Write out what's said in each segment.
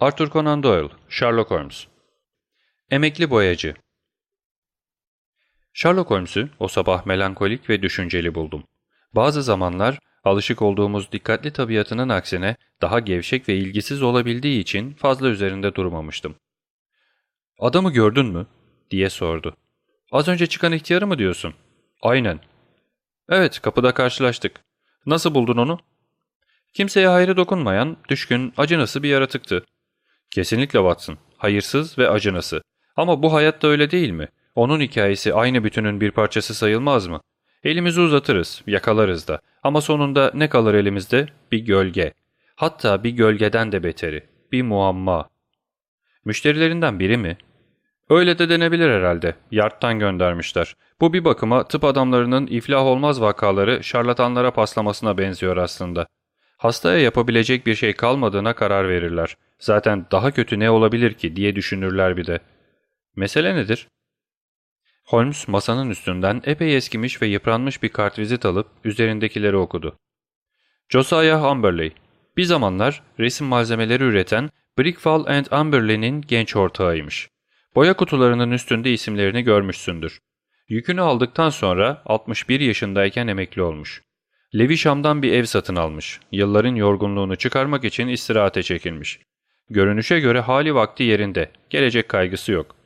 Arthur Conan Doyle, Sherlock Holmes Emekli Boyacı Sherlock Holmes'u o sabah melankolik ve düşünceli buldum. Bazı zamanlar alışık olduğumuz dikkatli tabiatının aksine daha gevşek ve ilgisiz olabildiği için fazla üzerinde durmamıştım. ''Adamı gördün mü?'' diye sordu. ''Az önce çıkan ihtiyarı mı diyorsun?'' ''Aynen.'' ''Evet, kapıda karşılaştık. Nasıl buldun onu?'' ''Kimseye hayrı dokunmayan, düşkün, acınası bir yaratıktı.'' ''Kesinlikle Watson. Hayırsız ve acınası. Ama bu hayatta öyle değil mi? Onun hikayesi aynı bütünün bir parçası sayılmaz mı? Elimizi uzatırız, yakalarız da. Ama sonunda ne kalır elimizde? Bir gölge. Hatta bir gölgeden de beteri. Bir muamma. Müşterilerinden biri mi? Öyle de denebilir herhalde. Yardtan göndermişler. Bu bir bakıma tıp adamlarının iflah olmaz vakaları şarlatanlara paslamasına benziyor aslında. Hastaya yapabilecek bir şey kalmadığına karar verirler. Zaten daha kötü ne olabilir ki diye düşünürler bir de. Mesele nedir? Holmes masanın üstünden epey eskimiş ve yıpranmış bir kartvizit alıp üzerindekileri okudu. Josiah Amberley, bir zamanlar resim malzemeleri üreten Brickfall and Amberley'nin genç ortağıymış. Boya kutularının üstünde isimlerini görmüşsündür. Yükünü aldıktan sonra 61 yaşındayken emekli olmuş. Levisham'dan bir ev satın almış. Yılların yorgunluğunu çıkarmak için istirahate çekilmiş. Görünüşe göre hali vakti yerinde, gelecek kaygısı yok.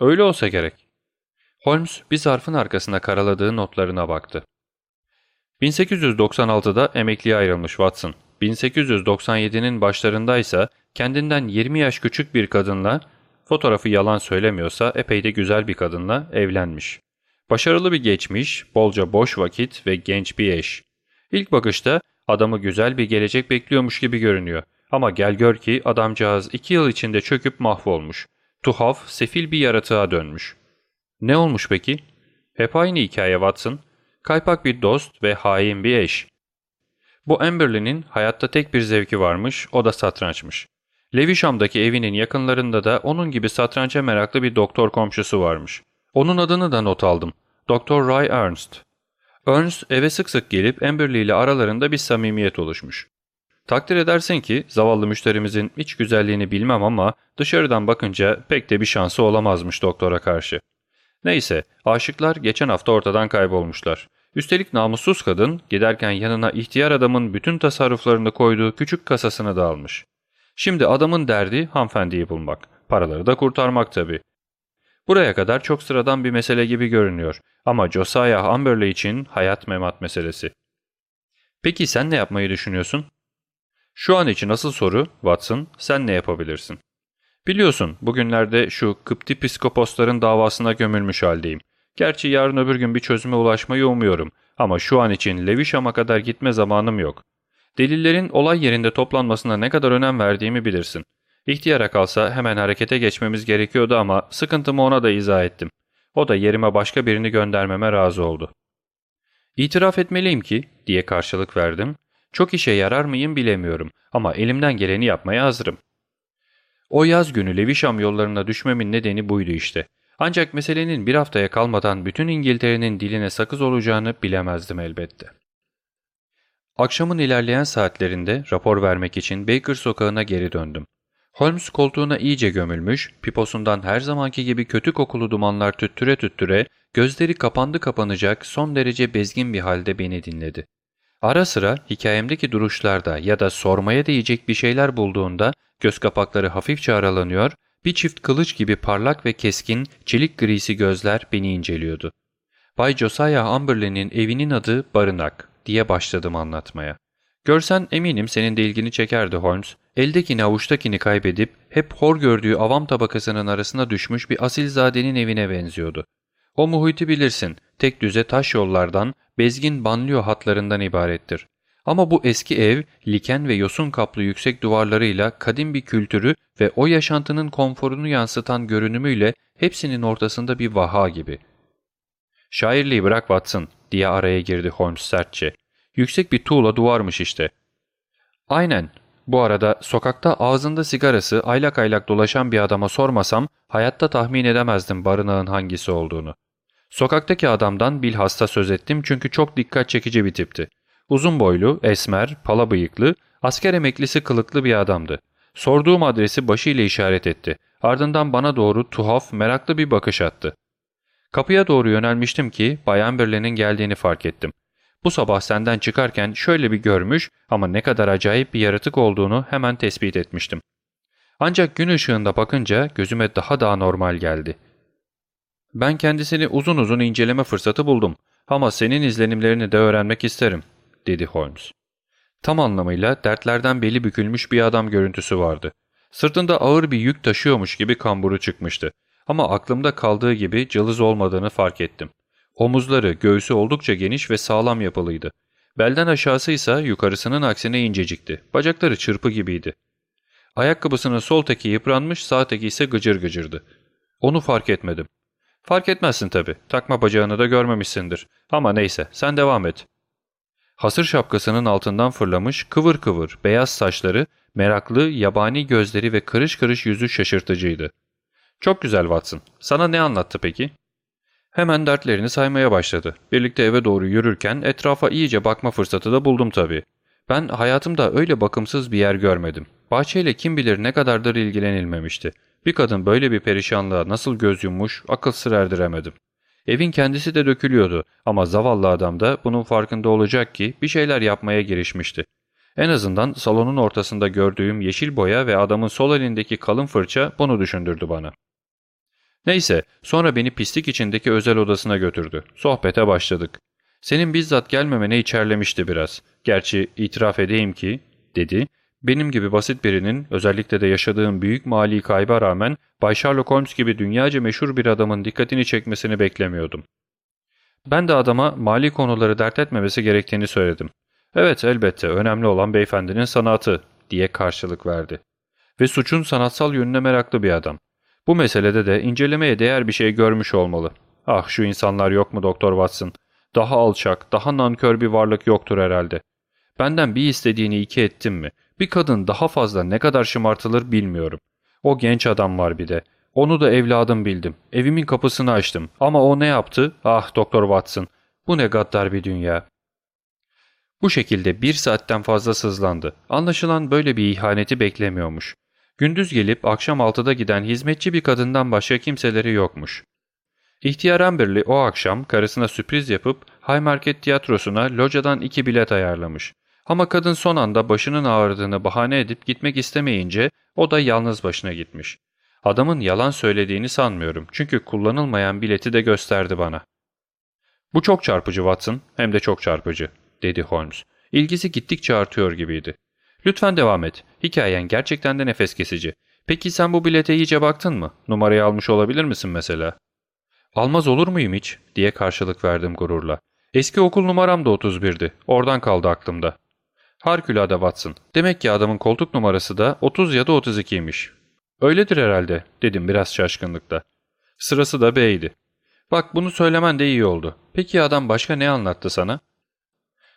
Öyle olsa gerek. Holmes bir zarfın arkasında karaladığı notlarına baktı. 1896'da emekliye ayrılmış Watson. 1897'nin başlarındaysa kendinden 20 yaş küçük bir kadınla, fotoğrafı yalan söylemiyorsa epey de güzel bir kadınla evlenmiş. Başarılı bir geçmiş, bolca boş vakit ve genç bir eş. İlk bakışta adamı güzel bir gelecek bekliyormuş gibi görünüyor. Ama gel gör ki adamcağız iki yıl içinde çöküp mahvolmuş. Tuhaf, sefil bir yaratığa dönmüş. Ne olmuş peki? Hep aynı hikaye Watson. Kaypak bir dost ve hain bir eş. Bu Amberley'nin hayatta tek bir zevki varmış, o da satrançmış. Levisham'daki evinin yakınlarında da onun gibi satrança meraklı bir doktor komşusu varmış. Onun adını da not aldım. Doktor Ray Ernst. Ernst eve sık sık gelip Amberley ile aralarında bir samimiyet oluşmuş. Takdir edersin ki zavallı müşterimizin iç güzelliğini bilmem ama dışarıdan bakınca pek de bir şansı olamazmış doktora karşı. Neyse, aşıklar geçen hafta ortadan kaybolmuşlar. Üstelik namussuz kadın giderken yanına ihtiyar adamın bütün tasarruflarını koyduğu küçük kasasını da almış. Şimdi adamın derdi hanımefendiyi bulmak, paraları da kurtarmak tabii. Buraya kadar çok sıradan bir mesele gibi görünüyor ama Josiah Amberley için hayat memat meselesi. Peki sen ne yapmayı düşünüyorsun? Şu an için asıl soru Watson, sen ne yapabilirsin? Biliyorsun bugünlerde şu Kıpti psikoposların davasına gömülmüş haldeyim. Gerçi yarın öbür gün bir çözüme ulaşmayı umuyorum ama şu an için Levisham'a kadar gitme zamanım yok. Delillerin olay yerinde toplanmasına ne kadar önem verdiğimi bilirsin. İhtiyara kalsa hemen harekete geçmemiz gerekiyordu ama sıkıntımı ona da izah ettim. O da yerime başka birini göndermeme razı oldu. İtiraf etmeliyim ki, diye karşılık verdim, çok işe yarar mıyım bilemiyorum ama elimden geleni yapmaya hazırım. O yaz günü Levişam yollarına düşmemin nedeni buydu işte. Ancak meselenin bir haftaya kalmadan bütün İngiltere'nin diline sakız olacağını bilemezdim elbette. Akşamın ilerleyen saatlerinde rapor vermek için Baker sokağına geri döndüm. Holmes koltuğuna iyice gömülmüş, piposundan her zamanki gibi kötü kokulu dumanlar tüttüre tüttüre, gözleri kapandı kapanacak son derece bezgin bir halde beni dinledi. Ara sıra hikayemdeki duruşlarda ya da sormaya değecek bir şeyler bulduğunda göz kapakları hafifçe aralanıyor, bir çift kılıç gibi parlak ve keskin, çelik grisi gözler beni inceliyordu. Bay Josiah Amberley'nin evinin adı Barınak diye başladım anlatmaya. Görsen eminim senin de ilgini çekerdi Holmes. Eldekini avuçtakini kaybedip hep hor gördüğü avam tabakasının arasına düşmüş bir asilzadenin evine benziyordu. O muhiti bilirsin, tek düze taş yollardan, bezgin banlıyor hatlarından ibarettir. Ama bu eski ev, liken ve yosun kaplı yüksek duvarlarıyla kadim bir kültürü ve o yaşantının konforunu yansıtan görünümüyle hepsinin ortasında bir vaha gibi. ''Şairliği bırak Watson'' diye araya girdi Holmes sertçe. ''Yüksek bir tuğla duvarmış işte.'' ''Aynen. Bu arada sokakta ağzında sigarası aylak aylak dolaşan bir adama sormasam hayatta tahmin edemezdim barınağın hangisi olduğunu. Sokaktaki adamdan bilhassa söz ettim çünkü çok dikkat çekici bir tipti. Uzun boylu, esmer, pala bıyıklı, asker emeklisi kılıklı bir adamdı. Sorduğum adresi başıyla işaret etti. Ardından bana doğru tuhaf, meraklı bir bakış attı. Kapıya doğru yönelmiştim ki Bayan Birle'nin geldiğini fark ettim. Bu sabah senden çıkarken şöyle bir görmüş ama ne kadar acayip bir yaratık olduğunu hemen tespit etmiştim. Ancak gün ışığında bakınca gözüme daha da normal geldi. Ben kendisini uzun uzun inceleme fırsatı buldum ama senin izlenimlerini de öğrenmek isterim, dedi Holmes. Tam anlamıyla dertlerden beli bükülmüş bir adam görüntüsü vardı. Sırtında ağır bir yük taşıyormuş gibi kamburu çıkmıştı. Ama aklımda kaldığı gibi cılız olmadığını fark ettim. Omuzları, göğsü oldukça geniş ve sağlam yapılıydı. Belden aşağısı ise yukarısının aksine incecikti. Bacakları çırpı gibiydi. Ayakkabısının sol teki yıpranmış, sağ teki ise gıcır gıcırdı. Onu fark etmedim. Fark etmezsin tabii. Takma bacağını da görmemişsindir. Ama neyse, sen devam et. Hasır şapkasının altından fırlamış, kıvır kıvır, beyaz saçları, meraklı, yabani gözleri ve kırış kırış yüzü şaşırtıcıydı. ''Çok güzel Watson. Sana ne anlattı peki?'' Hemen dertlerini saymaya başladı. Birlikte eve doğru yürürken etrafa iyice bakma fırsatı da buldum tabii. Ben hayatımda öyle bakımsız bir yer görmedim. Bahçeyle kim bilir ne kadardır ilgilenilmemişti. Bir kadın böyle bir perişanlığa nasıl göz yummuş akıl sır erdiremedim. Evin kendisi de dökülüyordu ama zavallı adam da bunun farkında olacak ki bir şeyler yapmaya girişmişti. En azından salonun ortasında gördüğüm yeşil boya ve adamın sol elindeki kalın fırça bunu düşündürdü bana. Neyse sonra beni pislik içindeki özel odasına götürdü. Sohbete başladık. Senin bizzat gelmemene içerlemişti biraz. Gerçi itiraf edeyim ki, dedi, benim gibi basit birinin özellikle de yaşadığım büyük mali kayba rağmen Bay Sherlock Holmes gibi dünyaca meşhur bir adamın dikkatini çekmesini beklemiyordum. Ben de adama mali konuları dert etmemesi gerektiğini söyledim. Evet elbette önemli olan beyefendinin sanatı diye karşılık verdi. Ve suçun sanatsal yönüne meraklı bir adam. Bu meselede de incelemeye değer bir şey görmüş olmalı. Ah şu insanlar yok mu Doktor Watson? Daha alçak, daha nankör bir varlık yoktur herhalde. Benden bir istediğini iki ettim mi? Bir kadın daha fazla ne kadar şımartılır bilmiyorum. O genç adam var bir de. Onu da evladım bildim. Evimin kapısını açtım. Ama o ne yaptı? Ah Doktor Watson. Bu ne gaddar bir dünya. Bu şekilde bir saatten fazla sızlandı. Anlaşılan böyle bir ihaneti beklemiyormuş. Gündüz gelip akşam altıda giden hizmetçi bir kadından başka kimseleri yokmuş. İhtiyar Amberley o akşam karısına sürpriz yapıp Haymarket tiyatrosuna locadan iki bilet ayarlamış. Ama kadın son anda başının ağrıdığını bahane edip gitmek istemeyince o da yalnız başına gitmiş. Adamın yalan söylediğini sanmıyorum çünkü kullanılmayan bileti de gösterdi bana. ''Bu çok çarpıcı Watson, hem de çok çarpıcı.'' dedi Holmes. İlgisi gittikçe artıyor gibiydi. ''Lütfen devam et. Hikayen gerçekten de nefes kesici. Peki sen bu bilete iyice baktın mı? Numarayı almış olabilir misin mesela?'' ''Almaz olur muyum hiç?'' diye karşılık verdim gururla. ''Eski okul numaram da 31'di. Oradan kaldı aklımda.'' Harikulade Watson. Demek ki adamın koltuk numarası da 30 ya da 32'ymiş. Öyledir herhalde dedim biraz şaşkınlıkta. Sırası da B'ydi. Bak bunu söylemen de iyi oldu. Peki adam başka ne anlattı sana?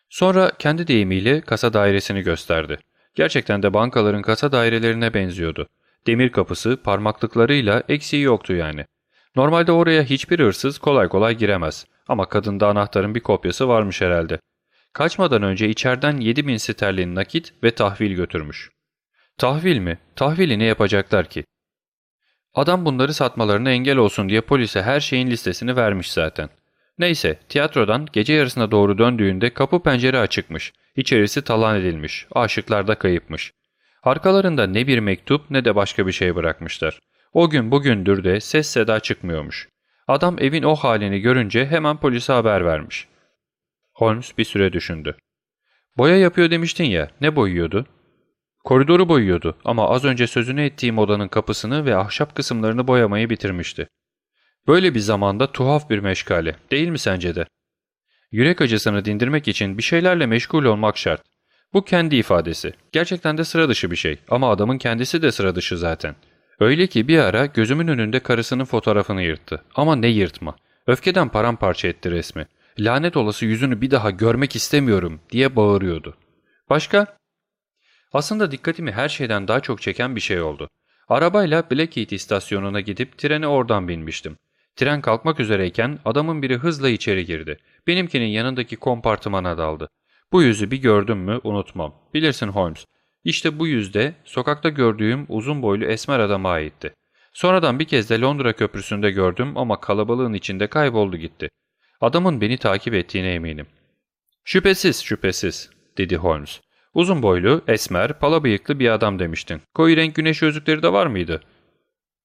Sonra kendi deyimiyle kasa dairesini gösterdi. Gerçekten de bankaların kasa dairelerine benziyordu. Demir kapısı parmaklıklarıyla eksiği yoktu yani. Normalde oraya hiçbir hırsız kolay kolay giremez. Ama kadında anahtarın bir kopyası varmış herhalde. Kaçmadan önce içeriden 7 bin sterlin nakit ve tahvil götürmüş. Tahvil mi? Tahvili ne yapacaklar ki? Adam bunları satmalarına engel olsun diye polise her şeyin listesini vermiş zaten. Neyse tiyatrodan gece yarısına doğru döndüğünde kapı pencere açıkmış. İçerisi talan edilmiş. Aşıklar da kayıpmış. Arkalarında ne bir mektup ne de başka bir şey bırakmışlar. O gün bugündür de ses seda çıkmıyormuş. Adam evin o halini görünce hemen polise haber vermiş. Holmes bir süre düşündü. Boya yapıyor demiştin ya, ne boyuyordu? Koridoru boyuyordu ama az önce sözünü ettiğim odanın kapısını ve ahşap kısımlarını boyamayı bitirmişti. Böyle bir zamanda tuhaf bir meşgale, değil mi sence de? Yürek acısını dindirmek için bir şeylerle meşgul olmak şart. Bu kendi ifadesi. Gerçekten de sıra dışı bir şey ama adamın kendisi de sıra dışı zaten. Öyle ki bir ara gözümün önünde karısının fotoğrafını yırttı. Ama ne yırtma. Öfkeden paramparça etti resmi lanet olası yüzünü bir daha görmek istemiyorum diye bağırıyordu. Başka? Aslında dikkatimi her şeyden daha çok çeken bir şey oldu. Arabayla Blackheath istasyonuna gidip trene oradan binmiştim. Tren kalkmak üzereyken adamın biri hızla içeri girdi. Benimkinin yanındaki kompartımana daldı. Bu yüzü bir gördüm mü unutmam. Bilirsin Holmes. İşte bu yüzde sokakta gördüğüm uzun boylu esmer adama aitti. Sonradan bir kez de Londra köprüsünde gördüm ama kalabalığın içinde kayboldu gitti. Adamın beni takip ettiğine eminim. Şüphesiz, şüphesiz, dedi Holmes. Uzun boylu, esmer, pala bıyıklı bir adam demiştin. Koyu renk güneş gözlükleri de var mıydı?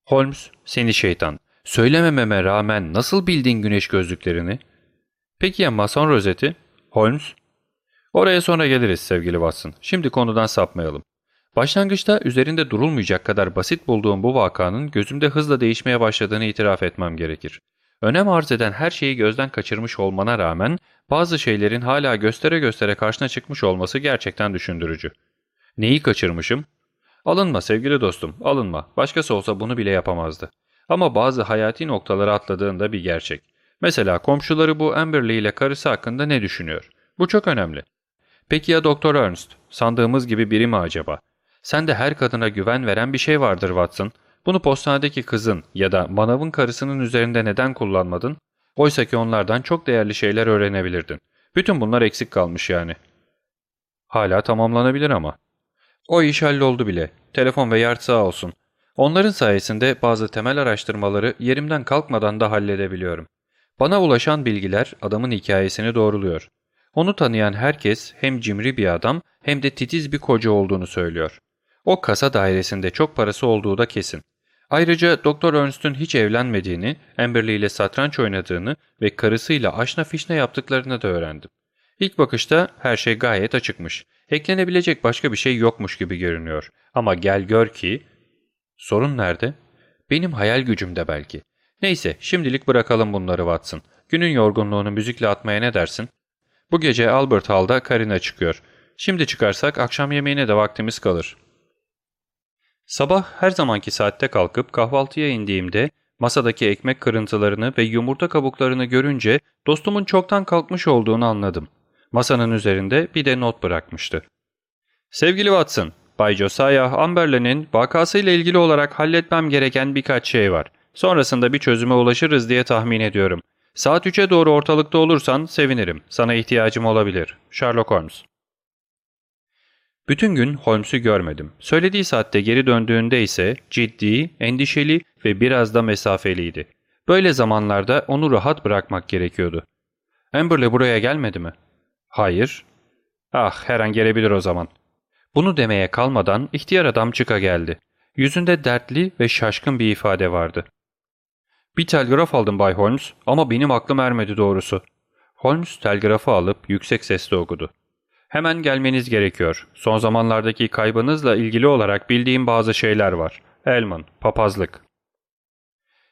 Holmes, seni şeytan. Söylemememe rağmen nasıl bildin güneş gözlüklerini? Peki ya mason rozeti? Holmes, Oraya sonra geliriz sevgili Watson. Şimdi konudan sapmayalım. Başlangıçta üzerinde durulmayacak kadar basit bulduğum bu vakanın gözümde hızla değişmeye başladığını itiraf etmem gerekir. Önem arz eden her şeyi gözden kaçırmış olmana rağmen bazı şeylerin hala göstere göstere karşına çıkmış olması gerçekten düşündürücü. Neyi kaçırmışım? Alınma sevgili dostum, alınma. Başkası olsa bunu bile yapamazdı. Ama bazı hayati noktaları atladığında bir gerçek. Mesela komşuları bu Amberley ile karısı hakkında ne düşünüyor? Bu çok önemli. Peki ya Doktor Ernst? Sandığımız gibi biri mi acaba? Sen de her kadına güven veren bir şey vardır Watson. Bunu postanedeki kızın ya da manavın karısının üzerinde neden kullanmadın? Oysa ki onlardan çok değerli şeyler öğrenebilirdin. Bütün bunlar eksik kalmış yani. Hala tamamlanabilir ama. O iş halloldu bile. Telefon ve yard sağ olsun. Onların sayesinde bazı temel araştırmaları yerimden kalkmadan da halledebiliyorum. Bana ulaşan bilgiler adamın hikayesini doğruluyor. Onu tanıyan herkes hem cimri bir adam hem de titiz bir koca olduğunu söylüyor. O kasa dairesinde çok parası olduğu da kesin. Ayrıca Doktor Ernst'ün hiç evlenmediğini, Amberley ile satranç oynadığını ve karısıyla aşna fişne yaptıklarını da öğrendim. İlk bakışta her şey gayet açıkmış. Eklenebilecek başka bir şey yokmuş gibi görünüyor. Ama gel gör ki... Sorun nerede? Benim hayal gücümde belki. Neyse şimdilik bırakalım bunları Watson. Günün yorgunluğunu müzikle atmaya ne dersin? Bu gece Albert Hall'da Karina çıkıyor. Şimdi çıkarsak akşam yemeğine de vaktimiz kalır. Sabah her zamanki saatte kalkıp kahvaltıya indiğimde masadaki ekmek kırıntılarını ve yumurta kabuklarını görünce dostumun çoktan kalkmış olduğunu anladım. Masanın üzerinde bir de not bırakmıştı. Sevgili Watson, Bay Josiah Amberlin'in vakasıyla ilgili olarak halletmem gereken birkaç şey var. Sonrasında bir çözüme ulaşırız diye tahmin ediyorum. Saat 3'e doğru ortalıkta olursan sevinirim. Sana ihtiyacım olabilir. Sherlock Holmes Bütün gün Holmes'u görmedim. Söylediği saatte geri döndüğünde ise ciddi, endişeli ve biraz da mesafeliydi. Böyle zamanlarda onu rahat bırakmak gerekiyordu. Amber'le buraya gelmedi mi? Hayır. Ah her an gelebilir o zaman. Bunu demeye kalmadan ihtiyar adam çıka geldi. Yüzünde dertli ve şaşkın bir ifade vardı. Bir telgraf aldım Bay Holmes ama benim aklım ermedi doğrusu. Holmes telgrafı alıp yüksek sesle okudu. Hemen gelmeniz gerekiyor. Son zamanlardaki kaybınızla ilgili olarak bildiğim bazı şeyler var. Elman, papazlık.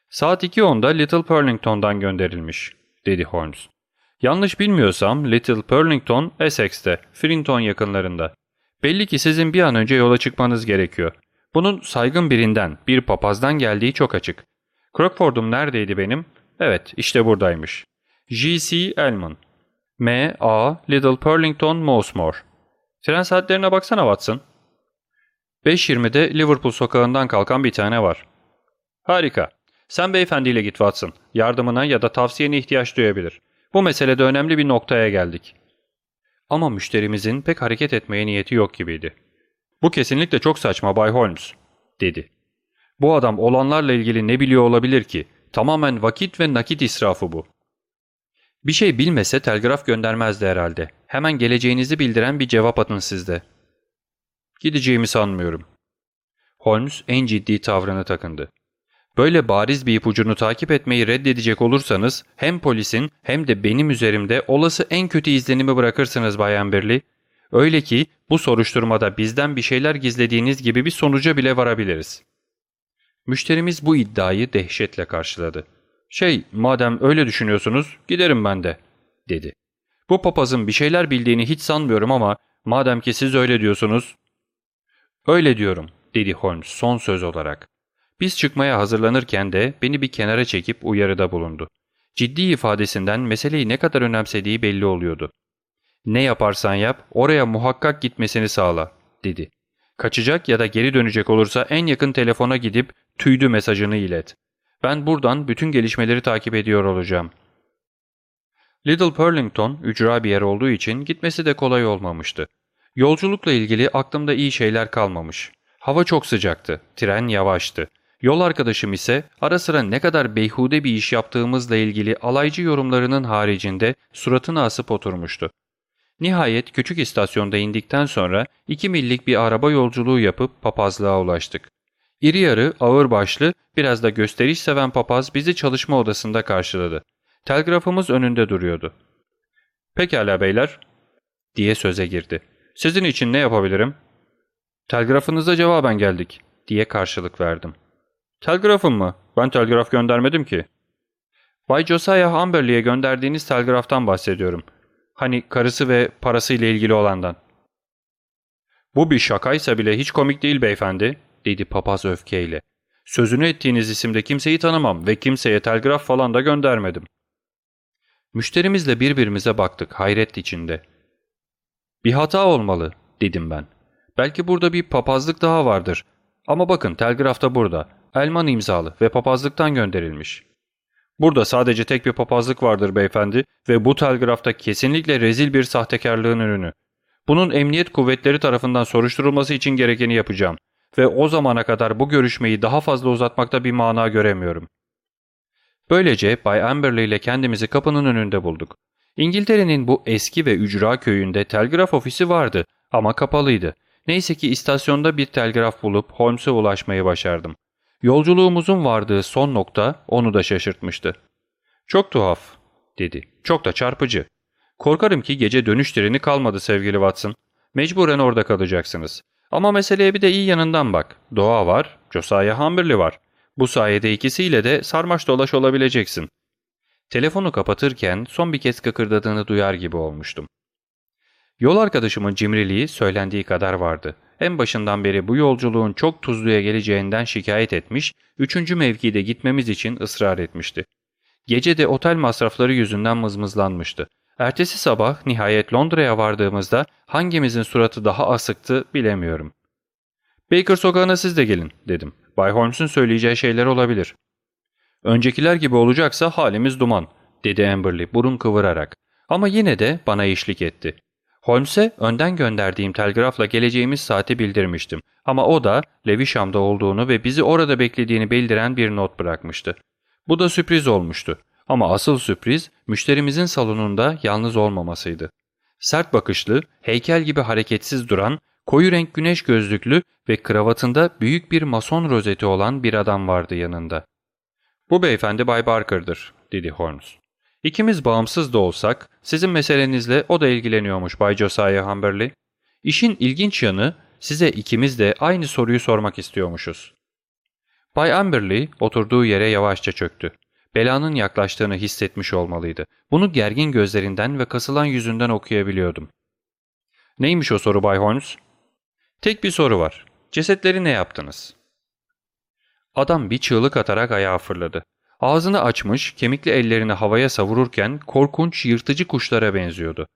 Saat 2.10'da Little Purlington'dan gönderilmiş, dedi Holmes. Yanlış bilmiyorsam Little Purlington, Essex'te, Frinton yakınlarında. Belli ki sizin bir an önce yola çıkmanız gerekiyor. Bunun saygın birinden, bir papazdan geldiği çok açık. Crockford'um neredeydi benim? Evet, işte buradaymış. G.C. Elman. M. A. Little Purlington Mosmore. Tren saatlerine baksana Watson. 5.20'de Liverpool sokağından kalkan bir tane var. Harika. Sen beyefendiyle git Watson. Yardımına ya da tavsiyene ihtiyaç duyabilir. Bu meselede önemli bir noktaya geldik. Ama müşterimizin pek hareket etmeye niyeti yok gibiydi. Bu kesinlikle çok saçma Bay Holmes, dedi. Bu adam olanlarla ilgili ne biliyor olabilir ki? Tamamen vakit ve nakit israfı bu. Bir şey bilmese telgraf göndermezdi herhalde. Hemen geleceğinizi bildiren bir cevap atın sizde. Gideceğimi sanmıyorum. Holmes en ciddi tavrını takındı. Böyle bariz bir ipucunu takip etmeyi reddedecek olursanız hem polisin hem de benim üzerimde olası en kötü izlenimi bırakırsınız Bay Amberley. Öyle ki bu soruşturmada bizden bir şeyler gizlediğiniz gibi bir sonuca bile varabiliriz. Müşterimiz bu iddiayı dehşetle karşıladı. ''Şey, madem öyle düşünüyorsunuz, giderim ben de.'' dedi. ''Bu papazın bir şeyler bildiğini hiç sanmıyorum ama madem ki siz öyle diyorsunuz...'' ''Öyle diyorum.'' dedi Holmes son söz olarak. Biz çıkmaya hazırlanırken de beni bir kenara çekip uyarıda bulundu. Ciddi ifadesinden meseleyi ne kadar önemsediği belli oluyordu. ''Ne yaparsan yap, oraya muhakkak gitmesini sağla.'' dedi. Kaçacak ya da geri dönecek olursa en yakın telefona gidip tüydü mesajını ilet. Ben buradan bütün gelişmeleri takip ediyor olacağım. Little Purlington ücra bir yer olduğu için gitmesi de kolay olmamıştı. Yolculukla ilgili aklımda iyi şeyler kalmamış. Hava çok sıcaktı, tren yavaştı. Yol arkadaşım ise ara sıra ne kadar beyhude bir iş yaptığımızla ilgili alaycı yorumlarının haricinde suratını asıp oturmuştu. Nihayet küçük istasyonda indikten sonra iki millik bir araba yolculuğu yapıp papazlığa ulaştık. İri yarı, ağır başlı, biraz da gösteriş seven papaz bizi çalışma odasında karşıladı. Telgrafımız önünde duruyordu. ''Pekala beyler'' diye söze girdi. ''Sizin için ne yapabilirim?'' ''Telgrafınıza cevaben geldik'' diye karşılık verdim. ''Telgrafım mı? Ben telgraf göndermedim ki.'' ''Bay Josiah Amberley'e gönderdiğiniz telgraftan bahsediyorum. Hani karısı ve parasıyla ilgili olandan.'' ''Bu bir şakaysa bile hiç komik değil beyefendi.'' dedi papaz öfkeyle. ''Sözünü ettiğiniz isimde kimseyi tanımam ve kimseye telgraf falan da göndermedim.'' Müşterimizle birbirimize baktık hayret içinde. ''Bir hata olmalı.'' dedim ben. ''Belki burada bir papazlık daha vardır. Ama bakın telgraf da burada. Elman imzalı ve papazlıktan gönderilmiş.'' Burada sadece tek bir papazlık vardır beyefendi ve bu telgrafta kesinlikle rezil bir sahtekarlığın ürünü. Bunun emniyet kuvvetleri tarafından soruşturulması için gerekeni yapacağım ve o zamana kadar bu görüşmeyi daha fazla uzatmakta bir mana göremiyorum. Böylece Bay Amberley ile kendimizi kapının önünde bulduk. İngiltere'nin bu eski ve ücra köyünde telgraf ofisi vardı ama kapalıydı. Neyse ki istasyonda bir telgraf bulup Holmes'e ulaşmayı başardım. Yolculuğumuzun vardığı son nokta onu da şaşırtmıştı. ''Çok tuhaf'' dedi. ''Çok da çarpıcı. Korkarım ki gece dönüş treni kalmadı sevgili Watson. Mecburen orada kalacaksınız. Ama meseleye bir de iyi yanından bak. Doğa var, Josiah Humberley var. Bu sayede ikisiyle de sarmaş dolaş olabileceksin. Telefonu kapatırken son bir kez kıkırdadığını duyar gibi olmuştum. Yol arkadaşımın cimriliği söylendiği kadar vardı. En başından beri bu yolculuğun çok tuzluya geleceğinden şikayet etmiş, üçüncü mevkide gitmemiz için ısrar etmişti. Gece de otel masrafları yüzünden mızmızlanmıştı. Ertesi sabah nihayet Londra'ya vardığımızda hangimizin suratı daha asıktı bilemiyorum. ''Baker sokağına siz de gelin.'' dedim. Bay Holmes'un söyleyeceği şeyler olabilir. ''Öncekiler gibi olacaksa halimiz duman.'' dedi Amberley burun kıvırarak. Ama yine de bana eşlik etti. Holmes'e önden gönderdiğim telgrafla geleceğimiz saati bildirmiştim. Ama o da Levisham'da olduğunu ve bizi orada beklediğini bildiren bir not bırakmıştı. Bu da sürpriz olmuştu. Ama asıl sürpriz müşterimizin salonunda yalnız olmamasıydı. Sert bakışlı, heykel gibi hareketsiz duran, koyu renk güneş gözlüklü ve kravatında büyük bir mason rozeti olan bir adam vardı yanında. ''Bu beyefendi Bay Barker'dır.'' dedi Holmes. ''İkimiz bağımsız da olsak sizin meselenizle o da ilgileniyormuş Bay Josiah Humberley. İşin ilginç yanı size ikimiz de aynı soruyu sormak istiyormuşuz.'' Bay Amberley oturduğu yere yavaşça çöktü. Belanın yaklaştığını hissetmiş olmalıydı. Bunu gergin gözlerinden ve kasılan yüzünden okuyabiliyordum. Neymiş o soru Bay Holmes? Tek bir soru var. Cesetleri ne yaptınız? Adam bir çığlık atarak ayağa fırladı. Ağzını açmış, kemikli ellerini havaya savururken korkunç yırtıcı kuşlara benziyordu.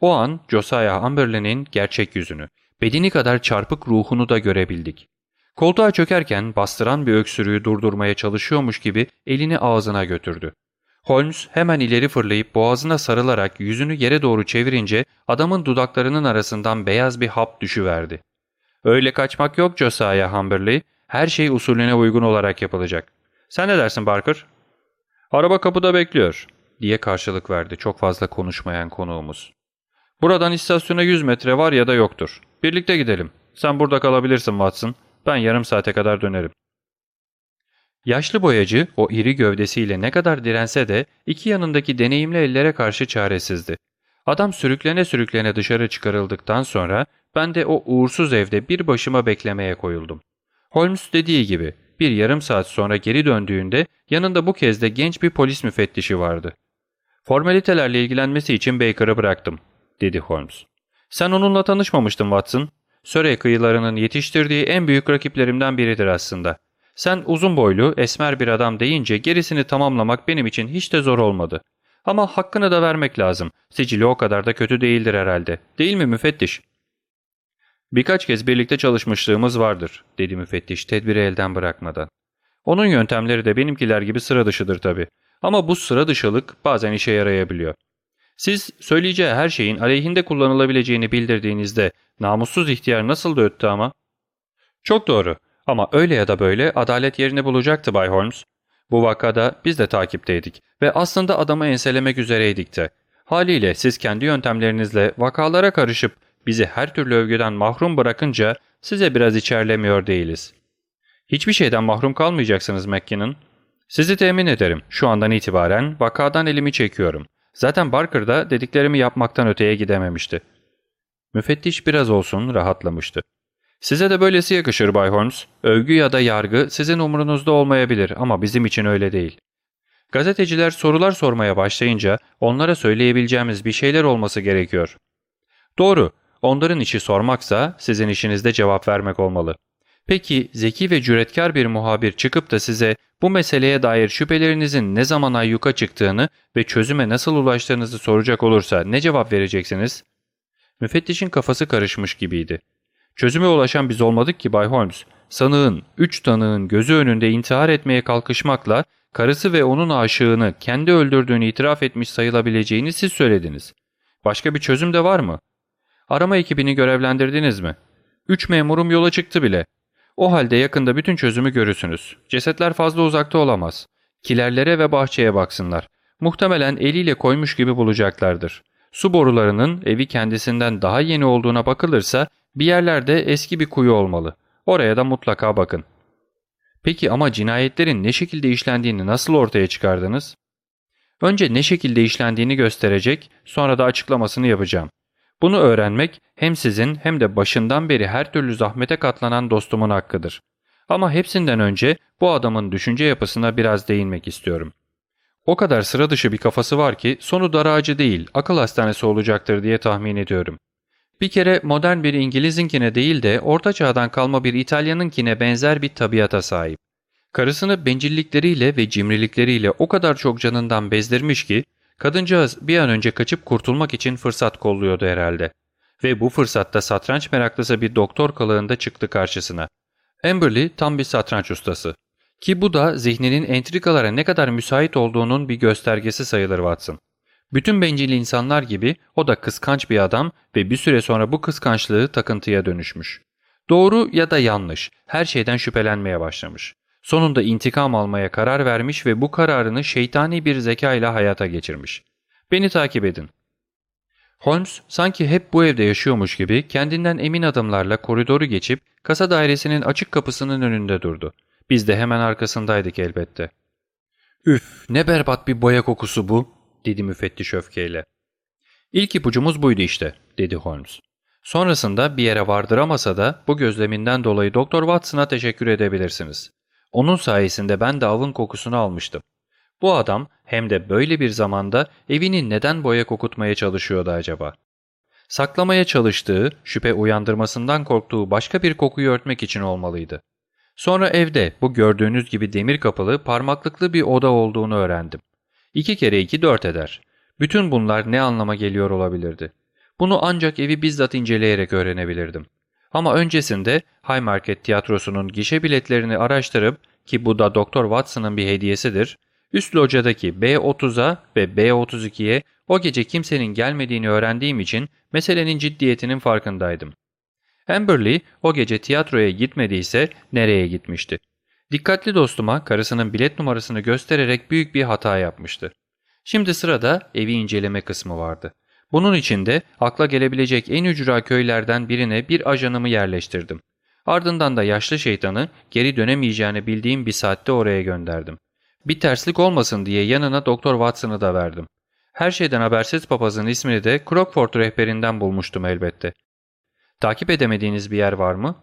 O an Josiah Amberley'nin gerçek yüzünü, bedeni kadar çarpık ruhunu da görebildik. Koltuğa çökerken bastıran bir öksürüğü durdurmaya çalışıyormuş gibi elini ağzına götürdü. Holmes hemen ileri fırlayıp boğazına sarılarak yüzünü yere doğru çevirince adamın dudaklarının arasından beyaz bir hap düşüverdi. ''Öyle kaçmak yok Josiah Humberley. Her şey usulüne uygun olarak yapılacak. Sen ne dersin Barker?'' ''Araba kapıda bekliyor.'' diye karşılık verdi çok fazla konuşmayan konuğumuz. ''Buradan istasyona 100 metre var ya da yoktur. Birlikte gidelim. Sen burada kalabilirsin Watson. Ben yarım saate kadar dönerim. Yaşlı boyacı o iri gövdesiyle ne kadar dirense de iki yanındaki deneyimli ellere karşı çaresizdi. Adam sürüklene sürüklene dışarı çıkarıldıktan sonra ben de o uğursuz evde bir başıma beklemeye koyuldum. Holmes dediği gibi bir yarım saat sonra geri döndüğünde yanında bu kez de genç bir polis müfettişi vardı. Formalitelerle ilgilenmesi için Baker'ı bıraktım, dedi Holmes. Sen onunla tanışmamıştın Watson. Surrey kıyılarının yetiştirdiği en büyük rakiplerimden biridir aslında. Sen uzun boylu, esmer bir adam deyince gerisini tamamlamak benim için hiç de zor olmadı. Ama hakkını da vermek lazım. Sicili o kadar da kötü değildir herhalde. Değil mi müfettiş? Birkaç kez birlikte çalışmışlığımız vardır, dedi müfettiş tedbiri elden bırakmadan. Onun yöntemleri de benimkiler gibi sıra dışıdır tabii. Ama bu sıra dışılık bazen işe yarayabiliyor. Siz söyleyeceği her şeyin aleyhinde kullanılabileceğini bildirdiğinizde namussuz ihtiyar nasıl da öttü ama? Çok doğru ama öyle ya da böyle adalet yerini bulacaktı Bay Holmes. Bu vakada biz de takipteydik ve aslında adamı enselemek üzereydik de. Haliyle siz kendi yöntemlerinizle vakalara karışıp bizi her türlü övgüden mahrum bırakınca size biraz içerlemiyor değiliz. Hiçbir şeyden mahrum kalmayacaksınız McKinnon. Sizi temin ederim. Şu andan itibaren vakadan elimi çekiyorum. Zaten Barker da dediklerimi yapmaktan öteye gidememişti. Müfettiş biraz olsun rahatlamıştı. Size de böylesi yakışır Bay Holmes. Övgü ya da yargı sizin umurunuzda olmayabilir ama bizim için öyle değil. Gazeteciler sorular sormaya başlayınca onlara söyleyebileceğimiz bir şeyler olması gerekiyor. Doğru, onların işi sormaksa sizin işinizde cevap vermek olmalı. Peki zeki ve cüretkar bir muhabir çıkıp da size bu meseleye dair şüphelerinizin ne zaman ayyuka çıktığını ve çözüme nasıl ulaştığınızı soracak olursa ne cevap vereceksiniz? Müfettişin kafası karışmış gibiydi. Çözüme ulaşan biz olmadık ki Bay Holmes. Sanığın, üç tanığın gözü önünde intihar etmeye kalkışmakla karısı ve onun aşığını kendi öldürdüğünü itiraf etmiş sayılabileceğini siz söylediniz. Başka bir çözüm de var mı? Arama ekibini görevlendirdiniz mi? Üç memurum yola çıktı bile. O halde yakında bütün çözümü görürsünüz. Cesetler fazla uzakta olamaz. Kilerlere ve bahçeye baksınlar. Muhtemelen eliyle koymuş gibi bulacaklardır. Su borularının evi kendisinden daha yeni olduğuna bakılırsa bir yerlerde eski bir kuyu olmalı. Oraya da mutlaka bakın. Peki ama cinayetlerin ne şekilde işlendiğini nasıl ortaya çıkardınız? Önce ne şekilde işlendiğini gösterecek, sonra da açıklamasını yapacağım. Bunu öğrenmek hem sizin hem de başından beri her türlü zahmete katlanan dostumun hakkıdır. Ama hepsinden önce bu adamın düşünce yapısına biraz değinmek istiyorum. O kadar sıra dışı bir kafası var ki sonu dar ağacı değil, akıl hastanesi olacaktır diye tahmin ediyorum. Bir kere modern bir İngilizinkine değil de orta çağdan kalma bir İtalyanınkine benzer bir tabiata sahip. Karısını bencillikleriyle ve cimrilikleriyle o kadar çok canından bezdirmiş ki kadıncağız bir an önce kaçıp kurtulmak için fırsat kolluyordu herhalde. Ve bu fırsatta satranç meraklısı bir doktor kılığında çıktı karşısına. Amberley tam bir satranç ustası. Ki bu da zihninin entrikalara ne kadar müsait olduğunun bir göstergesi sayılır Watson. Bütün bencil insanlar gibi o da kıskanç bir adam ve bir süre sonra bu kıskançlığı takıntıya dönüşmüş. Doğru ya da yanlış her şeyden şüphelenmeye başlamış. Sonunda intikam almaya karar vermiş ve bu kararını şeytani bir zeka ile hayata geçirmiş. Beni takip edin. Holmes sanki hep bu evde yaşıyormuş gibi kendinden emin adımlarla koridoru geçip kasa dairesinin açık kapısının önünde durdu. Biz de hemen arkasındaydık elbette. ''Üf ne berbat bir boya kokusu bu'' dedi müfettiş öfkeyle. ''İlk ipucumuz buydu işte'' dedi Holmes. Sonrasında bir yere vardıramasa da bu gözleminden dolayı Doktor Watson'a teşekkür edebilirsiniz. Onun sayesinde ben de avın kokusunu almıştım. Bu adam hem de böyle bir zamanda evini neden boya kokutmaya çalışıyordu acaba? Saklamaya çalıştığı, şüphe uyandırmasından korktuğu başka bir kokuyu örtmek için olmalıydı. Sonra evde bu gördüğünüz gibi demir kapılı parmaklıklı bir oda olduğunu öğrendim. İki kere iki dört eder. Bütün bunlar ne anlama geliyor olabilirdi? Bunu ancak evi bizzat inceleyerek öğrenebilirdim. Ama öncesinde Haymarket Tiyatrosu'nun gişe biletlerini araştırıp ki bu da Doktor Watson'ın bir hediyesidir, üst locadaki B30'a ve B32'ye o gece kimsenin gelmediğini öğrendiğim için meselenin ciddiyetinin farkındaydım. Amberley o gece tiyatroya gitmediyse nereye gitmişti? Dikkatli dostuma karısının bilet numarasını göstererek büyük bir hata yapmıştı. Şimdi sırada evi inceleme kısmı vardı. Bunun için de akla gelebilecek en ücra köylerden birine bir ajanımı yerleştirdim. Ardından da yaşlı şeytanı geri dönemeyeceğini bildiğim bir saatte oraya gönderdim. Bir terslik olmasın diye yanına Doktor Watson'ı da verdim. Her şeyden habersiz papazın ismini de Crockford rehberinden bulmuştum elbette. Takip edemediğiniz bir yer var mı?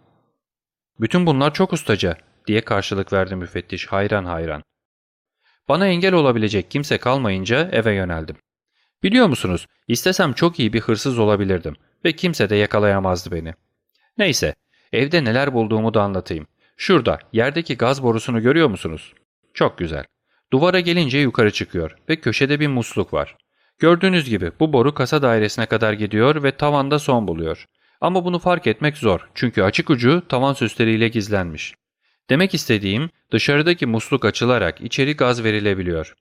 Bütün bunlar çok ustaca diye karşılık verdi müfettiş hayran hayran. Bana engel olabilecek kimse kalmayınca eve yöneldim. Biliyor musunuz istesem çok iyi bir hırsız olabilirdim ve kimse de yakalayamazdı beni. Neyse evde neler bulduğumu da anlatayım. Şurada yerdeki gaz borusunu görüyor musunuz? Çok güzel. Duvara gelince yukarı çıkıyor ve köşede bir musluk var. Gördüğünüz gibi bu boru kasa dairesine kadar gidiyor ve tavanda son buluyor. Ama bunu fark etmek zor çünkü açık ucu tavan süsleriyle gizlenmiş. Demek istediğim dışarıdaki musluk açılarak içeri gaz verilebiliyor.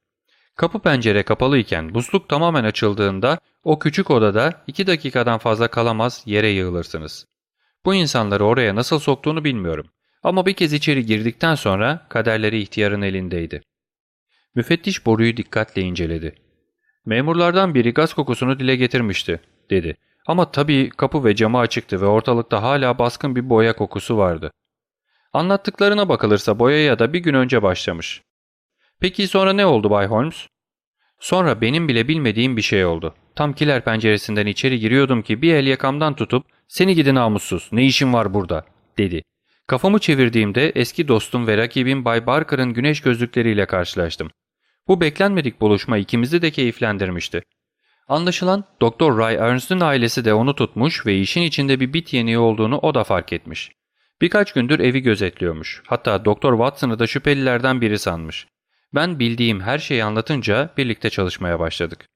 Kapı pencere kapalıyken buzluk tamamen açıldığında o küçük odada iki dakikadan fazla kalamaz yere yığılırsınız. Bu insanları oraya nasıl soktuğunu bilmiyorum. Ama bir kez içeri girdikten sonra kaderleri ihtiyarın elindeydi. Müfettiş boruyu dikkatle inceledi. Memurlardan biri gaz kokusunu dile getirmişti, dedi. Ama tabii kapı ve camı açıktı ve ortalıkta hala baskın bir boya kokusu vardı. Anlattıklarına bakılırsa boyaya da bir gün önce başlamış. Peki sonra ne oldu Bay Holmes? Sonra benim bile bilmediğim bir şey oldu. Tam kiler penceresinden içeri giriyordum ki bir el yakamdan tutup ''Seni gidi namussuz, ne işin var burada?'' dedi. Kafamı çevirdiğimde eski dostum ve rakibim Bay Barker'ın güneş gözlükleriyle karşılaştım. Bu beklenmedik buluşma ikimizi de keyiflendirmişti. Anlaşılan Doktor Ray Ernst'ın ailesi de onu tutmuş ve işin içinde bir bit yeniği olduğunu o da fark etmiş. Birkaç gündür evi gözetliyormuş. Hatta Doktor Watson'ı da şüphelilerden biri sanmış. Ben bildiğim her şeyi anlatınca birlikte çalışmaya başladık.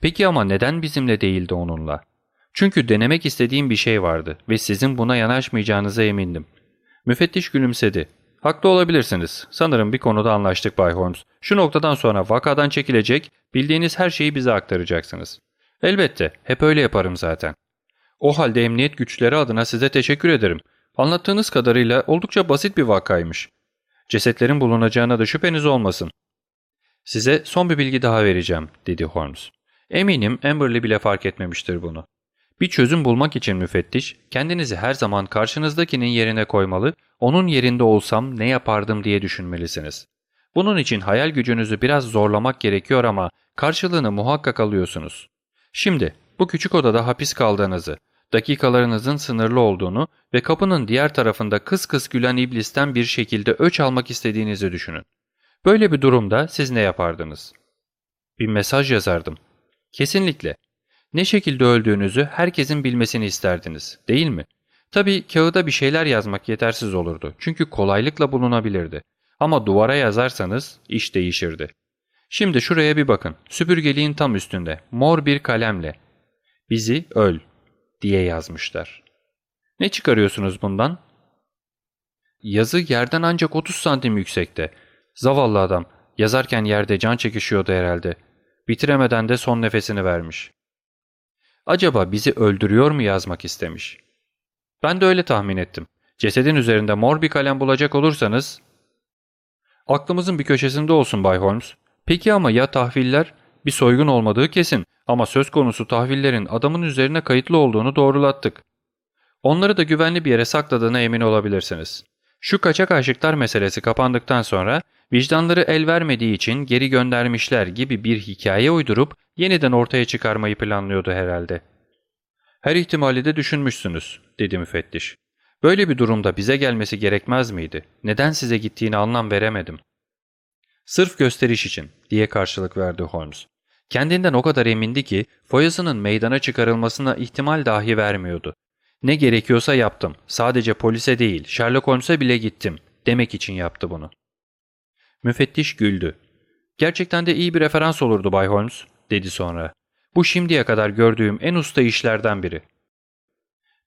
Peki ama neden bizimle değildi onunla? Çünkü denemek istediğim bir şey vardı ve sizin buna yanaşmayacağınıza emindim. Müfettiş gülümsedi. Haklı olabilirsiniz. Sanırım bir konuda anlaştık Bay Holmes. Şu noktadan sonra vakadan çekilecek, bildiğiniz her şeyi bize aktaracaksınız. Elbette, hep öyle yaparım zaten. O halde emniyet güçleri adına size teşekkür ederim. Anlattığınız kadarıyla oldukça basit bir vakaymış. Cesetlerin bulunacağına da şüpheniz olmasın. Size son bir bilgi daha vereceğim, dedi Holmes. Eminim Amberley bile fark etmemiştir bunu. Bir çözüm bulmak için müfettiş, kendinizi her zaman karşınızdakinin yerine koymalı, onun yerinde olsam ne yapardım diye düşünmelisiniz. Bunun için hayal gücünüzü biraz zorlamak gerekiyor ama karşılığını muhakkak alıyorsunuz. Şimdi bu küçük odada hapis kaldığınızı, dakikalarınızın sınırlı olduğunu ve kapının diğer tarafında kıs kıs gülen iblisten bir şekilde öç almak istediğinizi düşünün. Böyle bir durumda siz ne yapardınız? Bir mesaj yazardım. Kesinlikle. Ne şekilde öldüğünüzü herkesin bilmesini isterdiniz, değil mi? Tabii kağıda bir şeyler yazmak yetersiz olurdu çünkü kolaylıkla bulunabilirdi. Ama duvara yazarsanız iş değişirdi. Şimdi şuraya bir bakın. Süpürgeliğin tam üstünde, mor bir kalemle. Bizi öl diye yazmışlar. Ne çıkarıyorsunuz bundan? Yazı yerden ancak 30 santim yüksekte. Zavallı adam, yazarken yerde can çekişiyordu herhalde. Bitiremeden de son nefesini vermiş. Acaba bizi öldürüyor mu yazmak istemiş? Ben de öyle tahmin ettim. Cesedin üzerinde mor bir kalem bulacak olursanız... Aklımızın bir köşesinde olsun Bay Holmes. Peki ama ya tahviller? Bir soygun olmadığı kesin ama söz konusu tahvillerin adamın üzerine kayıtlı olduğunu doğrulattık. Onları da güvenli bir yere sakladığına emin olabilirsiniz. Şu kaçak aşıklar meselesi kapandıktan sonra vicdanları el vermediği için geri göndermişler gibi bir hikaye uydurup yeniden ortaya çıkarmayı planlıyordu herhalde. Her ihtimali de düşünmüşsünüz, dedi müfettiş. Böyle bir durumda bize gelmesi gerekmez miydi? Neden size gittiğini anlam veremedim. Sırf gösteriş için, diye karşılık verdi Holmes. Kendinden o kadar emindi ki foyasının meydana çıkarılmasına ihtimal dahi vermiyordu. Ne gerekiyorsa yaptım. Sadece polise değil, Sherlock Holmes'e bile gittim. Demek için yaptı bunu. Müfettiş güldü. Gerçekten de iyi bir referans olurdu Bay Holmes, dedi sonra. Bu şimdiye kadar gördüğüm en usta işlerden biri.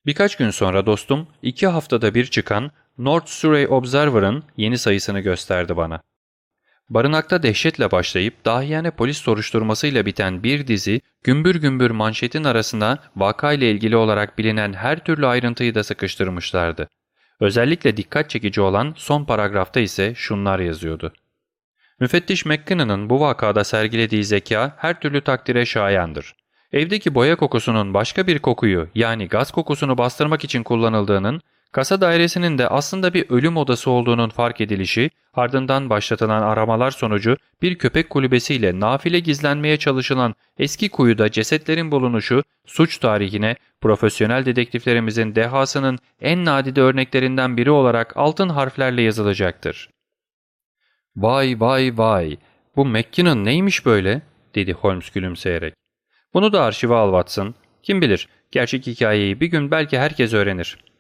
Birkaç gün sonra dostum, iki haftada bir çıkan North Surrey Observer'ın yeni sayısını gösterdi bana. Barınakta dehşetle başlayıp dahiyane polis soruşturmasıyla biten bir dizi gümbür gümbür manşetin arasına vakayla ilgili olarak bilinen her türlü ayrıntıyı da sıkıştırmışlardı. Özellikle dikkat çekici olan son paragrafta ise şunlar yazıyordu. Müfettiş McKinnon'ın bu vakada sergilediği zeka her türlü takdire şayandır. Evdeki boya kokusunun başka bir kokuyu yani gaz kokusunu bastırmak için kullanıldığının Kasa dairesinin de aslında bir ölüm odası olduğunun fark edilişi, ardından başlatılan aramalar sonucu bir köpek kulübesiyle nafile gizlenmeye çalışılan eski kuyuda cesetlerin bulunuşu, suç tarihine profesyonel dedektiflerimizin dehasının en nadide örneklerinden biri olarak altın harflerle yazılacaktır. ''Vay vay vay, bu McKinnon neymiş böyle?'' dedi Holmes gülümseyerek. ''Bunu da arşive al Watson. Kim bilir, gerçek hikayeyi bir gün belki herkes öğrenir.''